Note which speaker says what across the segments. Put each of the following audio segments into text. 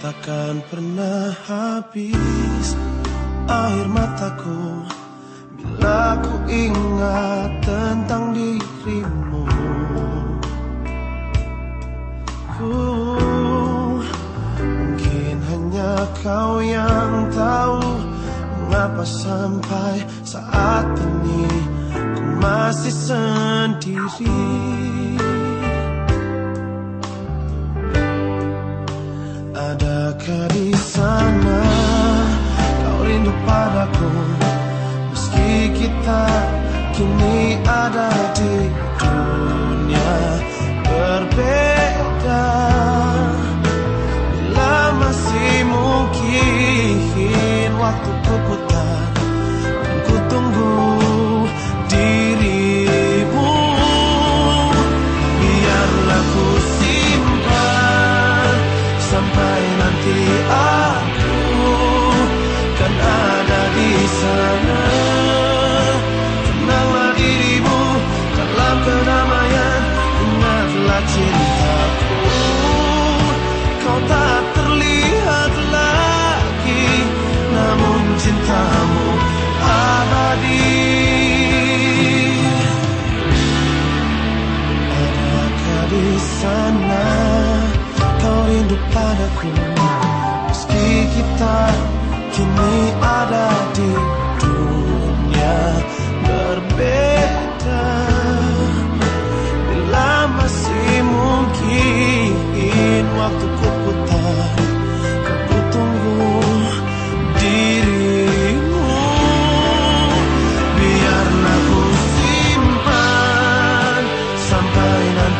Speaker 1: takkan pernah habis air mataku bila ku ingat tentang dirimu. Ku mungkin hanya kau yang tahu mengapa sampai saat ini ku masih sendiri. Kini ada abadi Adakah sana kau rindu padaku? Meski kita kini ada di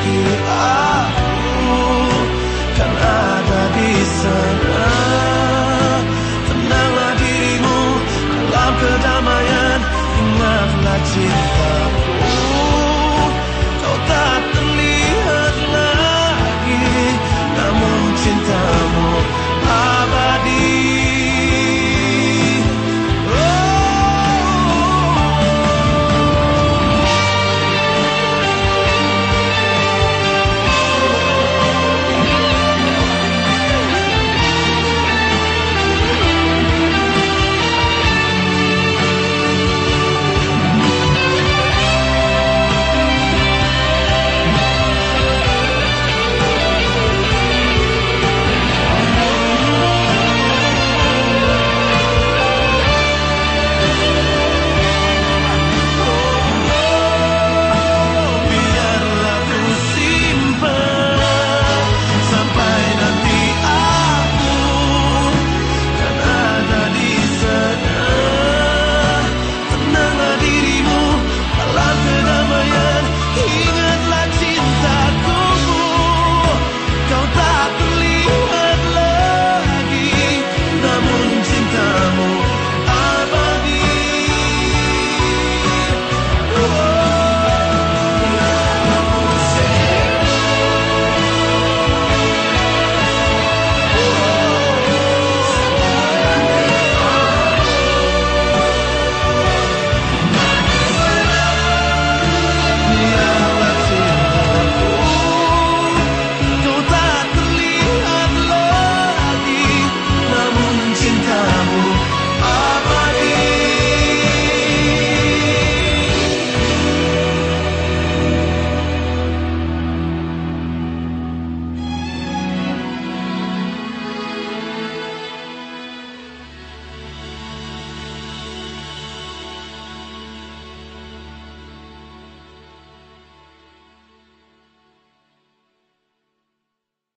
Speaker 1: Nanti aku Kan ada di sana Tenanglah dirimu Dalam kedamaian Ingatlah cinta